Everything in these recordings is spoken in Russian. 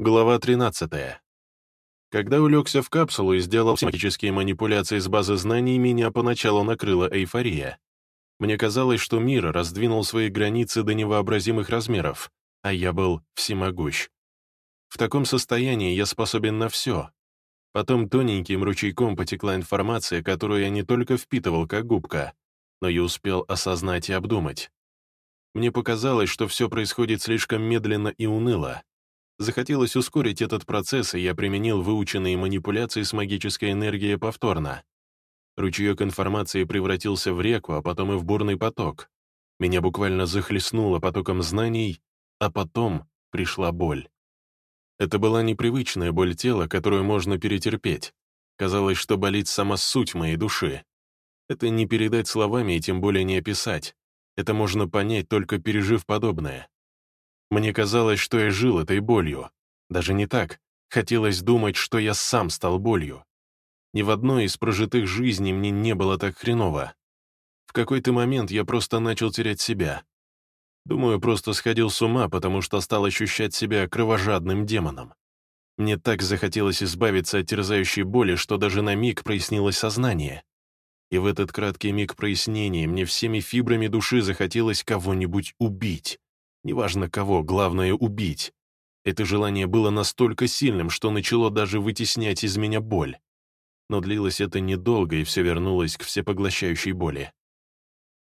Глава 13. Когда улегся в капсулу и сделал семантические манипуляции с базы знаний, меня поначалу накрыла эйфория. Мне казалось, что мир раздвинул свои границы до невообразимых размеров, а я был всемогущ. В таком состоянии я способен на все. Потом тоненьким ручейком потекла информация, которую я не только впитывал как губка, но и успел осознать и обдумать. Мне показалось, что все происходит слишком медленно и уныло, Захотелось ускорить этот процесс, и я применил выученные манипуляции с магической энергией повторно. Ручеек информации превратился в реку, а потом и в бурный поток. Меня буквально захлестнуло потоком знаний, а потом пришла боль. Это была непривычная боль тела, которую можно перетерпеть. Казалось, что болит сама суть моей души. Это не передать словами и тем более не описать. Это можно понять, только пережив подобное. Мне казалось, что я жил этой болью. Даже не так. Хотелось думать, что я сам стал болью. Ни в одной из прожитых жизней мне не было так хреново. В какой-то момент я просто начал терять себя. Думаю, просто сходил с ума, потому что стал ощущать себя кровожадным демоном. Мне так захотелось избавиться от терзающей боли, что даже на миг прояснилось сознание. И в этот краткий миг прояснения мне всеми фибрами души захотелось кого-нибудь убить. Неважно кого, главное — убить. Это желание было настолько сильным, что начало даже вытеснять из меня боль. Но длилось это недолго, и все вернулось к всепоглощающей боли.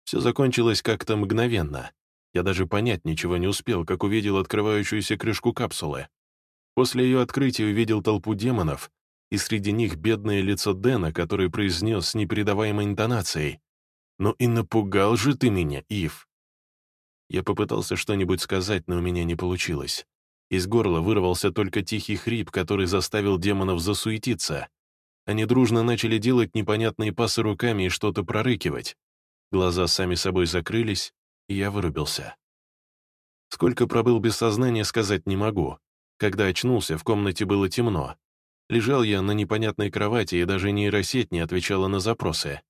Все закончилось как-то мгновенно. Я даже понять ничего не успел, как увидел открывающуюся крышку капсулы. После ее открытия увидел толпу демонов, и среди них бедное лицо Дэна, который произнес с непередаваемой интонацией. «Ну и напугал же ты меня, Ив!» Я попытался что-нибудь сказать, но у меня не получилось. Из горла вырвался только тихий хрип, который заставил демонов засуетиться. Они дружно начали делать непонятные пасы руками и что-то прорыкивать. Глаза сами собой закрылись, и я вырубился. Сколько пробыл без сознания, сказать не могу. Когда очнулся, в комнате было темно. Лежал я на непонятной кровати, и даже нейросеть не отвечала на запросы.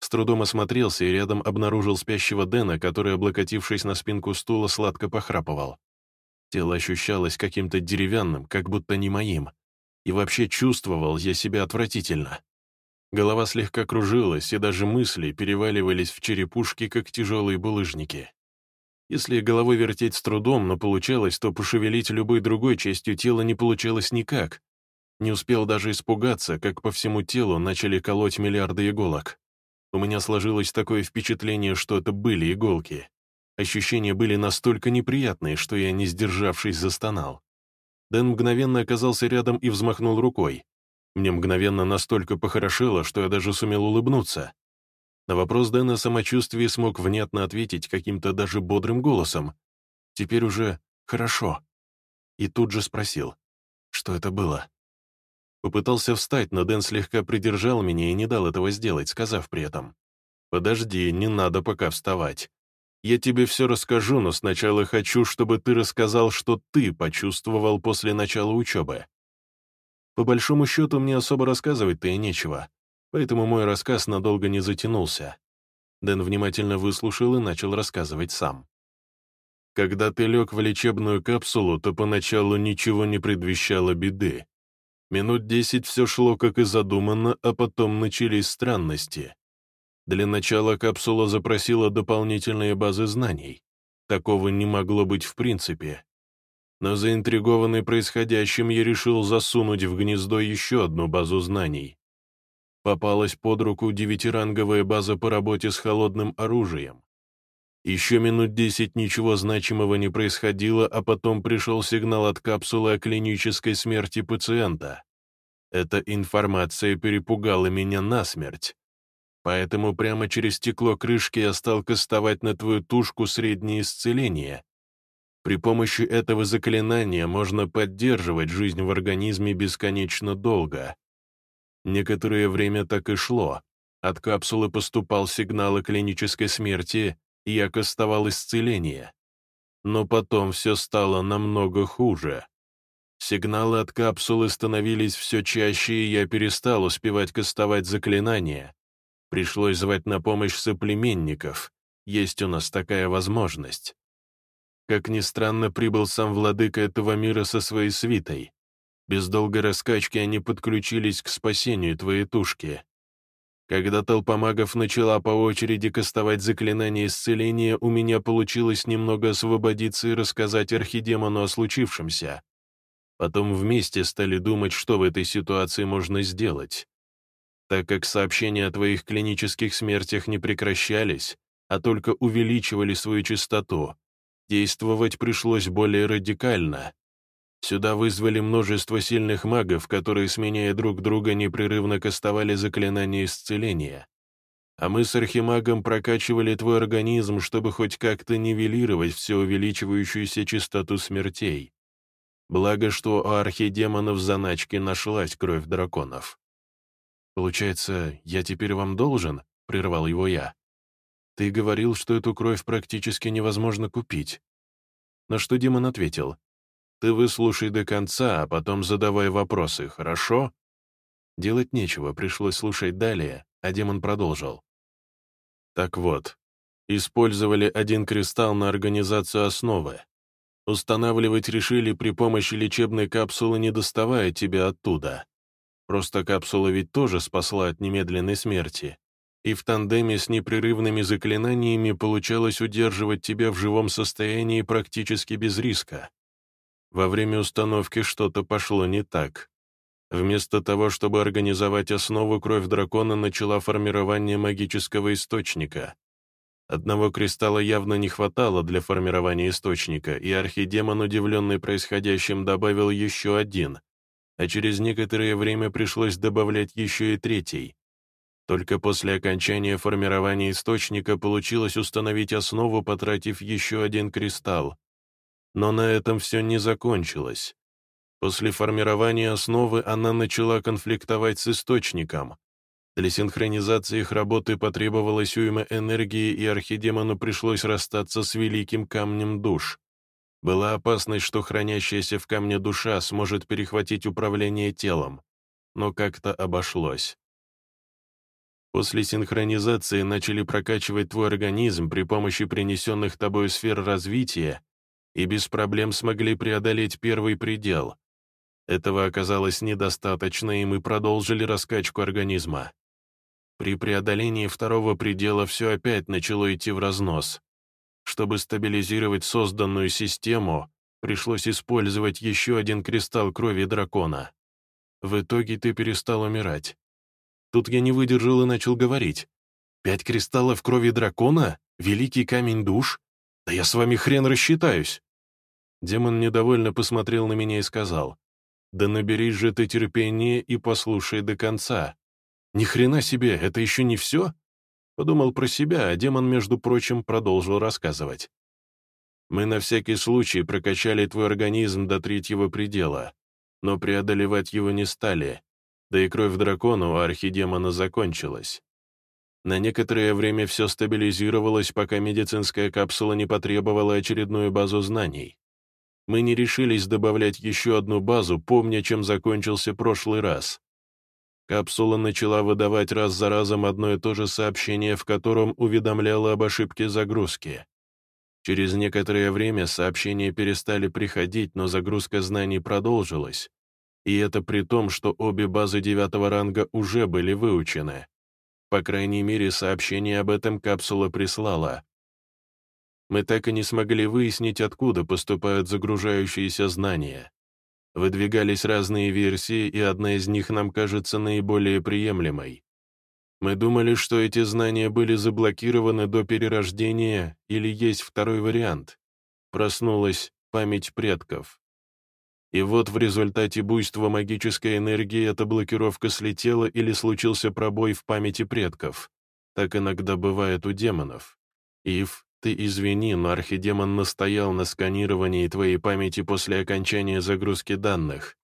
С трудом осмотрелся и рядом обнаружил спящего Дэна, который, облокотившись на спинку стула, сладко похрапывал. Тело ощущалось каким-то деревянным, как будто не моим. И вообще чувствовал я себя отвратительно. Голова слегка кружилась, и даже мысли переваливались в черепушки, как тяжелые булыжники. Если головой вертеть с трудом, но получалось, то пошевелить любой другой частью тела не получалось никак. Не успел даже испугаться, как по всему телу начали колоть миллиарды иголок. У меня сложилось такое впечатление, что это были иголки. Ощущения были настолько неприятные, что я, не сдержавшись, застонал. Дэн мгновенно оказался рядом и взмахнул рукой. Мне мгновенно настолько похорошело, что я даже сумел улыбнуться. На вопрос Дэна самочувствие смог внятно ответить каким-то даже бодрым голосом. «Теперь уже хорошо». И тут же спросил, что это было. Попытался встать, но Дэн слегка придержал меня и не дал этого сделать, сказав при этом. «Подожди, не надо пока вставать. Я тебе все расскажу, но сначала хочу, чтобы ты рассказал, что ты почувствовал после начала учебы». По большому счету, мне особо рассказывать-то и нечего, поэтому мой рассказ надолго не затянулся. Дэн внимательно выслушал и начал рассказывать сам. Когда ты лег в лечебную капсулу, то поначалу ничего не предвещало беды. Минут десять все шло как и задумано, а потом начались странности. Для начала капсула запросила дополнительные базы знаний. Такого не могло быть в принципе. Но заинтригованный происходящим, я решил засунуть в гнездо еще одну базу знаний. Попалась под руку девятиранговая база по работе с холодным оружием. Еще минут десять ничего значимого не происходило, а потом пришел сигнал от капсулы о клинической смерти пациента. Эта информация перепугала меня насмерть. Поэтому прямо через стекло крышки я стал кастовать на твою тушку среднее исцеление. При помощи этого заклинания можно поддерживать жизнь в организме бесконечно долго. Некоторое время так и шло. От капсулы поступал сигнал о клинической смерти, я кастовал исцеление. Но потом все стало намного хуже. Сигналы от капсулы становились все чаще, и я перестал успевать кастовать заклинания. Пришлось звать на помощь соплеменников. Есть у нас такая возможность. Как ни странно, прибыл сам владыка этого мира со своей свитой. Без долгой раскачки они подключились к спасению твоей тушки. Когда толпа магов начала по очереди кастовать заклинание исцеления, у меня получилось немного освободиться и рассказать архидемону о случившемся. Потом вместе стали думать, что в этой ситуации можно сделать. Так как сообщения о твоих клинических смертях не прекращались, а только увеличивали свою частоту, действовать пришлось более радикально, Сюда вызвали множество сильных магов, которые, сменяя друг друга, непрерывно кастовали заклинания исцеления. А мы с архимагом прокачивали твой организм, чтобы хоть как-то нивелировать все увеличивающуюся частоту смертей. Благо, что у архидемонов заначки нашлась кровь драконов. «Получается, я теперь вам должен?» — прервал его я. «Ты говорил, что эту кровь практически невозможно купить». На что демон ответил, ты выслушай до конца, а потом задавай вопросы, хорошо?» Делать нечего, пришлось слушать далее, а демон продолжил. Так вот, использовали один кристалл на организацию основы. Устанавливать решили при помощи лечебной капсулы, не доставая тебя оттуда. Просто капсула ведь тоже спасла от немедленной смерти. И в тандеме с непрерывными заклинаниями получалось удерживать тебя в живом состоянии практически без риска. Во время установки что-то пошло не так. Вместо того, чтобы организовать основу, кровь дракона начала формирование магического источника. Одного кристалла явно не хватало для формирования источника, и архидемон, удивленный происходящим, добавил еще один, а через некоторое время пришлось добавлять еще и третий. Только после окончания формирования источника получилось установить основу, потратив еще один кристалл. Но на этом все не закончилось. После формирования основы она начала конфликтовать с источником. Для синхронизации их работы потребовалось уйма энергии, и архидемону пришлось расстаться с великим камнем душ. Была опасность, что хранящаяся в камне душа сможет перехватить управление телом, но как-то обошлось. После синхронизации начали прокачивать твой организм при помощи принесенных тобой сфер развития и без проблем смогли преодолеть первый предел. Этого оказалось недостаточно, и мы продолжили раскачку организма. При преодолении второго предела все опять начало идти в разнос. Чтобы стабилизировать созданную систему, пришлось использовать еще один кристалл крови дракона. В итоге ты перестал умирать. Тут я не выдержал и начал говорить. «Пять кристаллов крови дракона? Великий камень душ? Да я с вами хрен рассчитаюсь!» Демон недовольно посмотрел на меня и сказал, «Да наберись же ты терпения и послушай до конца. Ни хрена себе, это еще не все?» Подумал про себя, а демон, между прочим, продолжил рассказывать. «Мы на всякий случай прокачали твой организм до третьего предела, но преодолевать его не стали, да и кровь дракона у архидемона закончилась. На некоторое время все стабилизировалось, пока медицинская капсула не потребовала очередную базу знаний мы не решились добавлять еще одну базу, помня, чем закончился прошлый раз. Капсула начала выдавать раз за разом одно и то же сообщение, в котором уведомляла об ошибке загрузки. Через некоторое время сообщения перестали приходить, но загрузка знаний продолжилась. И это при том, что обе базы девятого ранга уже были выучены. По крайней мере, сообщение об этом капсула прислала мы так и не смогли выяснить, откуда поступают загружающиеся знания. Выдвигались разные версии, и одна из них нам кажется наиболее приемлемой. Мы думали, что эти знания были заблокированы до перерождения или есть второй вариант. Проснулась память предков. И вот в результате буйства магической энергии эта блокировка слетела или случился пробой в памяти предков. Так иногда бывает у демонов. Ив ты извини, но архидемон настоял на сканировании твоей памяти после окончания загрузки данных.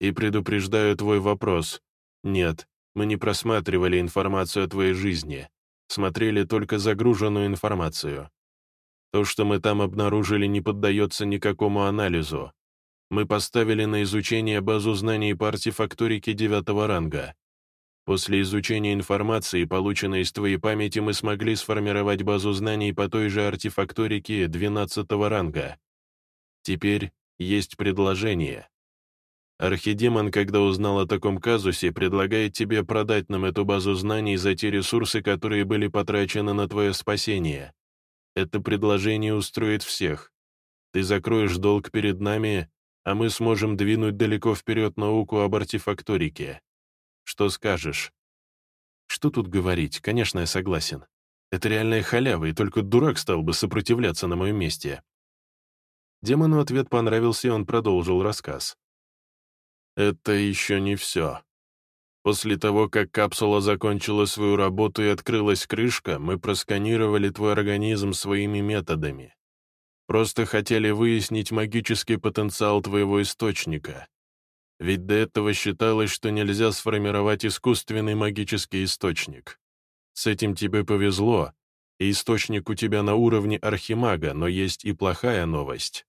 И предупреждаю твой вопрос. Нет, мы не просматривали информацию о твоей жизни. Смотрели только загруженную информацию. То, что мы там обнаружили, не поддается никакому анализу. Мы поставили на изучение базу знаний по артефакторике девятого ранга. После изучения информации, полученной из твоей памяти, мы смогли сформировать базу знаний по той же артефакторике 12 ранга. Теперь есть предложение. Архидемон, когда узнал о таком казусе, предлагает тебе продать нам эту базу знаний за те ресурсы, которые были потрачены на твое спасение. Это предложение устроит всех. Ты закроешь долг перед нами, а мы сможем двинуть далеко вперед науку об артефакторике. Что скажешь?» «Что тут говорить? Конечно, я согласен. Это реальная халява, и только дурак стал бы сопротивляться на моем месте». Демону ответ понравился, и он продолжил рассказ. «Это еще не все. После того, как капсула закончила свою работу и открылась крышка, мы просканировали твой организм своими методами. Просто хотели выяснить магический потенциал твоего источника. Ведь до этого считалось, что нельзя сформировать искусственный магический источник. С этим тебе повезло, и источник у тебя на уровне архимага, но есть и плохая новость.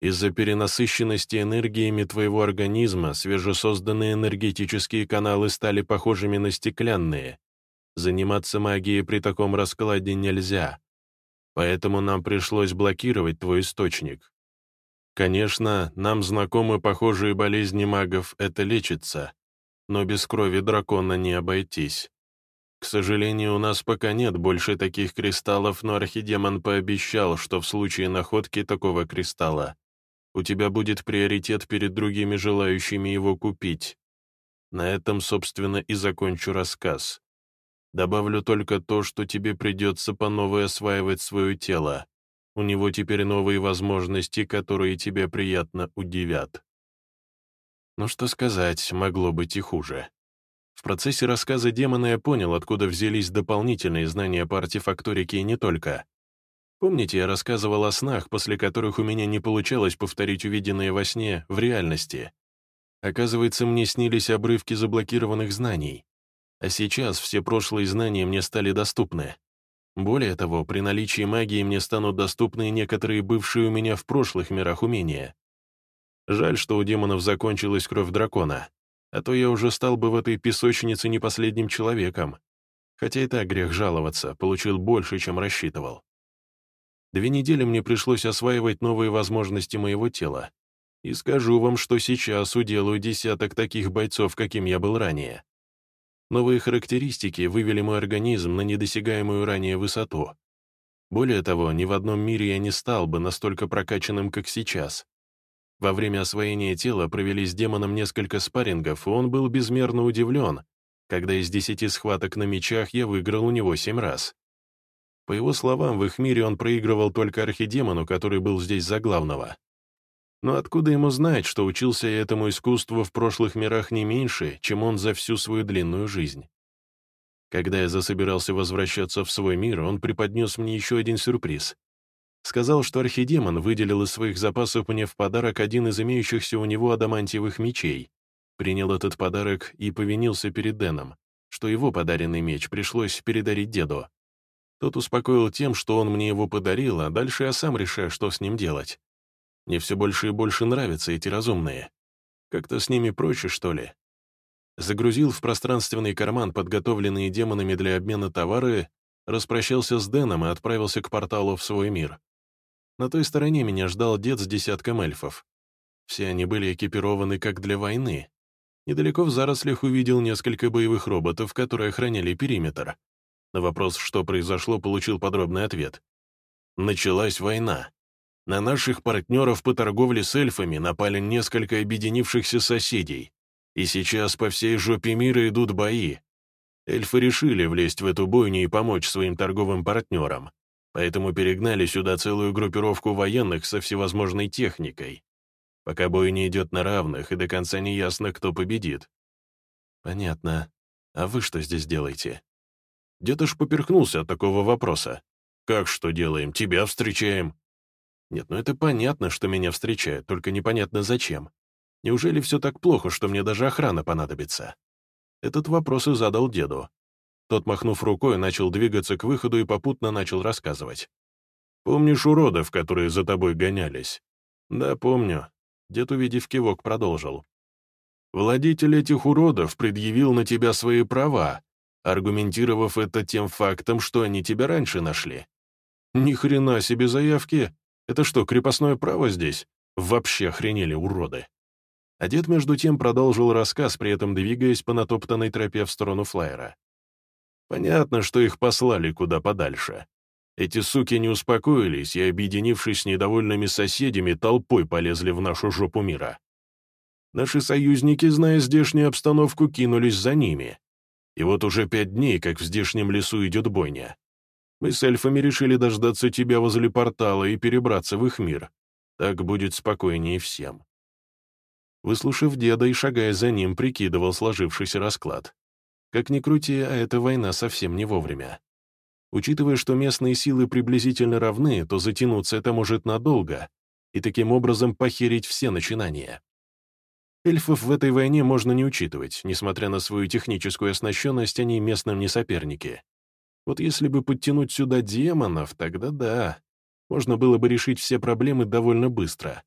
Из-за перенасыщенности энергиями твоего организма свежесозданные энергетические каналы стали похожими на стеклянные. Заниматься магией при таком раскладе нельзя. Поэтому нам пришлось блокировать твой источник. Конечно, нам знакомы похожие болезни магов, это лечится, но без крови дракона не обойтись. К сожалению, у нас пока нет больше таких кристаллов, но архидемон пообещал, что в случае находки такого кристалла у тебя будет приоритет перед другими желающими его купить. На этом, собственно, и закончу рассказ. Добавлю только то, что тебе придется по новой осваивать свое тело. У него теперь новые возможности, которые тебя приятно удивят. Ну что сказать, могло быть и хуже. В процессе рассказа демона я понял, откуда взялись дополнительные знания по артефакторике и не только. Помните, я рассказывал о снах, после которых у меня не получалось повторить увиденное во сне в реальности? Оказывается, мне снились обрывки заблокированных знаний. А сейчас все прошлые знания мне стали доступны. Более того, при наличии магии мне станут доступны некоторые бывшие у меня в прошлых мирах умения. Жаль, что у демонов закончилась кровь дракона, а то я уже стал бы в этой песочнице не последним человеком. Хотя и так грех жаловаться, получил больше, чем рассчитывал. Две недели мне пришлось осваивать новые возможности моего тела. И скажу вам, что сейчас уделаю десяток таких бойцов, каким я был ранее. Новые характеристики вывели мой организм на недосягаемую ранее высоту. Более того, ни в одном мире я не стал бы настолько прокачанным, как сейчас. Во время освоения тела провели с демоном несколько спаррингов, и он был безмерно удивлен, когда из десяти схваток на мечах я выиграл у него семь раз. По его словам, в их мире он проигрывал только архидемону, который был здесь за главного. Но откуда ему знать, что учился этому искусству в прошлых мирах не меньше, чем он за всю свою длинную жизнь? Когда я засобирался возвращаться в свой мир, он преподнес мне еще один сюрприз. Сказал, что архидемон выделил из своих запасов мне в подарок один из имеющихся у него адамантиевых мечей. Принял этот подарок и повинился перед Дэном, что его подаренный меч пришлось передарить деду. Тот успокоил тем, что он мне его подарил, а дальше я сам решаю, что с ним делать. Мне все больше и больше нравятся эти разумные. Как-то с ними проще, что ли. Загрузил в пространственный карман подготовленные демонами для обмена товары, распрощался с Дэном и отправился к порталу в свой мир. На той стороне меня ждал дед с десятком эльфов. Все они были экипированы как для войны. Недалеко в зарослях увидел несколько боевых роботов, которые охраняли периметр. На вопрос, что произошло, получил подробный ответ. Началась война. На наших партнеров по торговле с эльфами напали несколько объединившихся соседей, и сейчас по всей жопе мира идут бои. Эльфы решили влезть в эту бойню и помочь своим торговым партнерам, поэтому перегнали сюда целую группировку военных со всевозможной техникой. Пока бой не идет на равных, и до конца не ясно, кто победит. Понятно. А вы что здесь делаете? Дед аж поперхнулся от такого вопроса. «Как что делаем? Тебя встречаем. Нет, ну это понятно, что меня встречают, только непонятно зачем. Неужели все так плохо, что мне даже охрана понадобится? Этот вопрос и задал деду. Тот, махнув рукой, начал двигаться к выходу и попутно начал рассказывать. «Помнишь уродов, которые за тобой гонялись?» «Да, помню». Дед, увидев кивок, продолжил. Владетель этих уродов предъявил на тебя свои права, аргументировав это тем фактом, что они тебя раньше нашли. Ни хрена себе заявки. Это что, крепостное право здесь? Вообще охренели уроды. А дед между тем продолжил рассказ, при этом двигаясь по натоптанной тропе в сторону флайера. Понятно, что их послали куда подальше. Эти суки не успокоились и, объединившись с недовольными соседями, толпой полезли в нашу жопу мира. Наши союзники, зная здешнюю обстановку, кинулись за ними. И вот уже пять дней, как в здешнем лесу идет бойня. Мы с эльфами решили дождаться тебя возле портала и перебраться в их мир. Так будет спокойнее всем. Выслушав деда и шагая за ним, прикидывал сложившийся расклад. Как ни крути, а эта война совсем не вовремя. Учитывая, что местные силы приблизительно равны, то затянуться это может надолго, и таким образом похерить все начинания. Эльфов в этой войне можно не учитывать, несмотря на свою техническую оснащенность, они местным не соперники. Вот если бы подтянуть сюда демонов, тогда да, можно было бы решить все проблемы довольно быстро.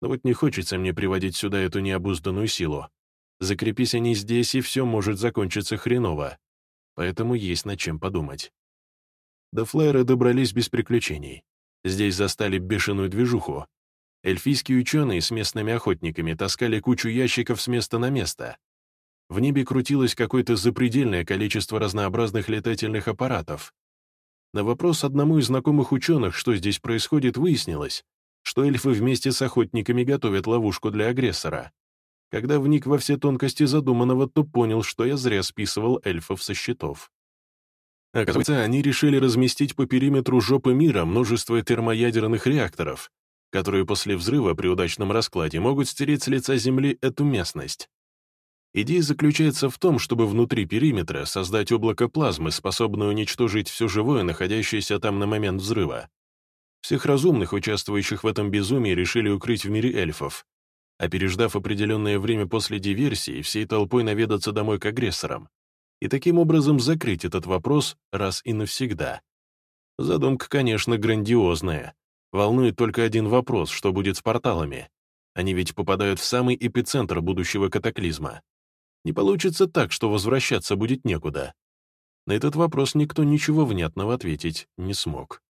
Но вот не хочется мне приводить сюда эту необузданную силу. Закрепись они здесь, и все может закончиться хреново. Поэтому есть над чем подумать. До флайера добрались без приключений. Здесь застали бешеную движуху. Эльфийские ученые с местными охотниками таскали кучу ящиков с места на место. В небе крутилось какое-то запредельное количество разнообразных летательных аппаратов. На вопрос одному из знакомых ученых, что здесь происходит, выяснилось, что эльфы вместе с охотниками готовят ловушку для агрессора. Когда вник во все тонкости задуманного, то понял, что я зря списывал эльфов со счетов. Оказывается, они решили разместить по периметру жопы мира множество термоядерных реакторов, которые после взрыва при удачном раскладе могут стереть с лица Земли эту местность. Идея заключается в том, чтобы внутри периметра создать облако плазмы, способное уничтожить все живое, находящееся там на момент взрыва. Всех разумных, участвующих в этом безумии, решили укрыть в мире эльфов, а переждав определенное время после диверсии, всей толпой наведаться домой к агрессорам и таким образом закрыть этот вопрос раз и навсегда. Задумка, конечно, грандиозная. Волнует только один вопрос, что будет с порталами. Они ведь попадают в самый эпицентр будущего катаклизма. Не получится так, что возвращаться будет некуда. На этот вопрос никто ничего внятного ответить не смог.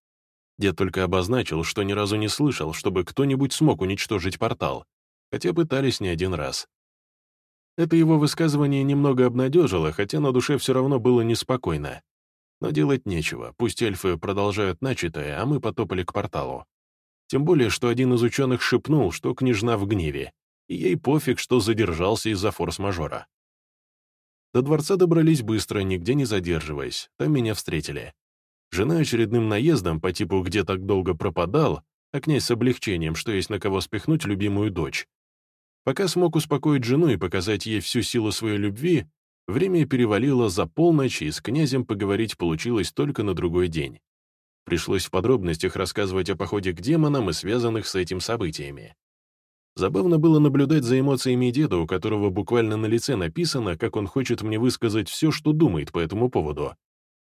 Дед только обозначил, что ни разу не слышал, чтобы кто-нибудь смог уничтожить портал, хотя пытались не один раз. Это его высказывание немного обнадежило, хотя на душе все равно было неспокойно. Но делать нечего, пусть эльфы продолжают начатое, а мы потопали к порталу. Тем более, что один из ученых шепнул, что княжна в гневе, и ей пофиг, что задержался из-за форс-мажора. До дворца добрались быстро, нигде не задерживаясь, там меня встретили. Жена очередным наездом по типу «где так долго пропадал», а князь с облегчением, что есть на кого спихнуть любимую дочь, Пока смог успокоить жену и показать ей всю силу своей любви, время перевалило за полночь, и с князем поговорить получилось только на другой день. Пришлось в подробностях рассказывать о походе к демонам и связанных с этим событиями. Забавно было наблюдать за эмоциями деда, у которого буквально на лице написано, как он хочет мне высказать все, что думает по этому поводу.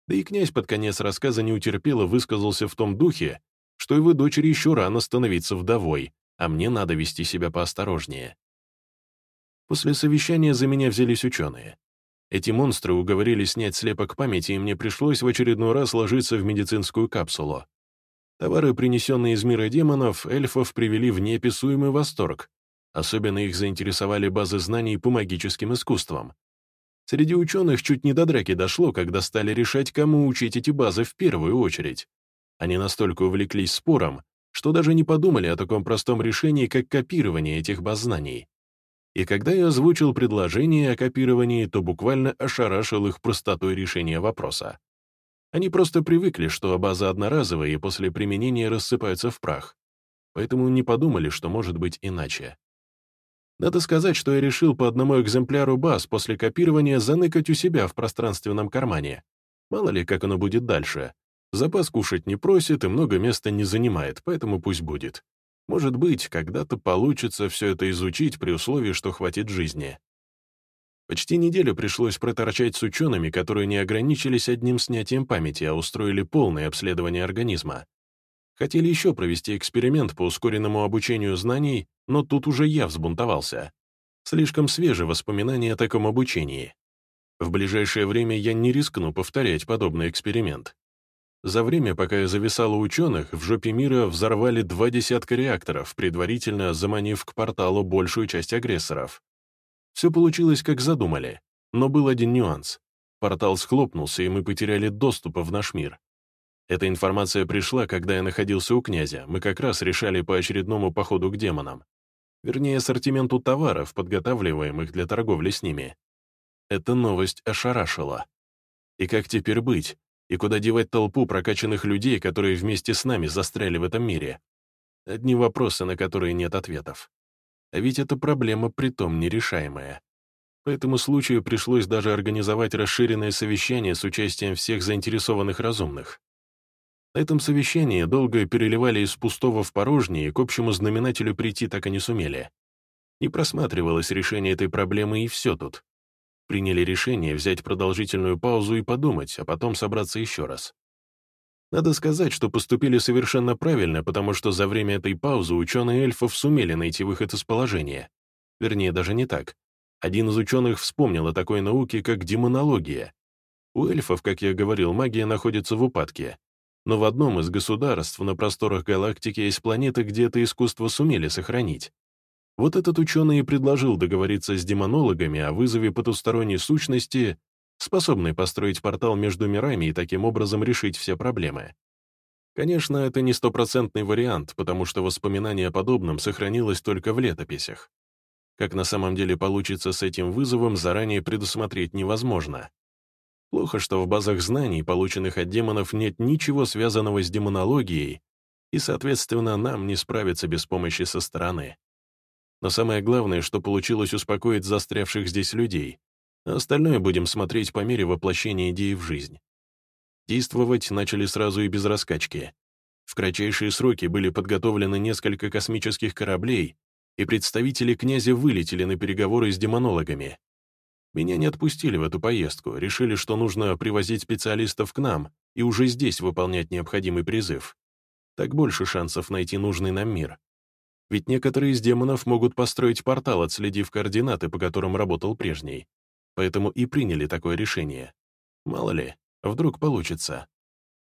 Да и князь под конец рассказа не утерпел и высказался в том духе, что его дочери еще рано становиться вдовой, а мне надо вести себя поосторожнее. После совещания за меня взялись ученые. Эти монстры уговорили снять слепок памяти, и мне пришлось в очередной раз ложиться в медицинскую капсулу. Товары, принесенные из мира демонов, эльфов привели в неописуемый восторг. Особенно их заинтересовали базы знаний по магическим искусствам. Среди ученых чуть не до драки дошло, когда стали решать, кому учить эти базы в первую очередь. Они настолько увлеклись спором, что даже не подумали о таком простом решении, как копирование этих баз знаний. И когда я озвучил предложение о копировании, то буквально ошарашил их простотой решения вопроса. Они просто привыкли, что база одноразовая и после применения рассыпаются в прах, поэтому не подумали, что может быть иначе. Надо сказать, что я решил по одному экземпляру баз после копирования заныкать у себя в пространственном кармане. Мало ли, как оно будет дальше. Запас кушать не просит и много места не занимает, поэтому пусть будет. Может быть, когда-то получится все это изучить при условии, что хватит жизни. Почти неделю пришлось проторчать с учеными, которые не ограничились одним снятием памяти, а устроили полное обследование организма. Хотели еще провести эксперимент по ускоренному обучению знаний, но тут уже я взбунтовался. Слишком свежие воспоминания о таком обучении. В ближайшее время я не рискну повторять подобный эксперимент. За время, пока я зависал у ученых, в жопе мира взорвали два десятка реакторов, предварительно заманив к порталу большую часть агрессоров. Все получилось, как задумали, но был один нюанс. Портал схлопнулся, и мы потеряли доступ в наш мир. Эта информация пришла, когда я находился у князя. Мы как раз решали по очередному походу к демонам. Вернее, ассортименту товаров, подготавливаемых для торговли с ними. Эта новость ошарашила. И как теперь быть? И куда девать толпу прокачанных людей, которые вместе с нами застряли в этом мире? Одни вопросы, на которые нет ответов. А ведь эта проблема притом нерешаемая. По этому случаю пришлось даже организовать расширенное совещание с участием всех заинтересованных разумных. На этом совещании долго переливали из пустого в порожнее, и к общему знаменателю прийти так и не сумели. Не просматривалось решение этой проблемы, и все тут приняли решение взять продолжительную паузу и подумать, а потом собраться еще раз. Надо сказать, что поступили совершенно правильно, потому что за время этой паузы ученые эльфов сумели найти выход из положения. Вернее, даже не так. Один из ученых вспомнил о такой науке, как демонология. У эльфов, как я говорил, магия находится в упадке. Но в одном из государств на просторах галактики есть планеты, где это искусство сумели сохранить. Вот этот ученый и предложил договориться с демонологами о вызове потусторонней сущности, способной построить портал между мирами и таким образом решить все проблемы. Конечно, это не стопроцентный вариант, потому что воспоминание о подобном сохранилось только в летописях. Как на самом деле получится с этим вызовом, заранее предусмотреть невозможно. Плохо, что в базах знаний, полученных от демонов, нет ничего связанного с демонологией, и, соответственно, нам не справиться без помощи со стороны. Но самое главное, что получилось успокоить застрявших здесь людей. Остальное будем смотреть по мере воплощения идеи в жизнь. Действовать начали сразу и без раскачки. В кратчайшие сроки были подготовлены несколько космических кораблей, и представители князя вылетели на переговоры с демонологами. Меня не отпустили в эту поездку, решили, что нужно привозить специалистов к нам и уже здесь выполнять необходимый призыв. Так больше шансов найти нужный нам мир. Ведь некоторые из демонов могут построить портал, отследив координаты, по которым работал прежний. Поэтому и приняли такое решение. Мало ли, вдруг получится.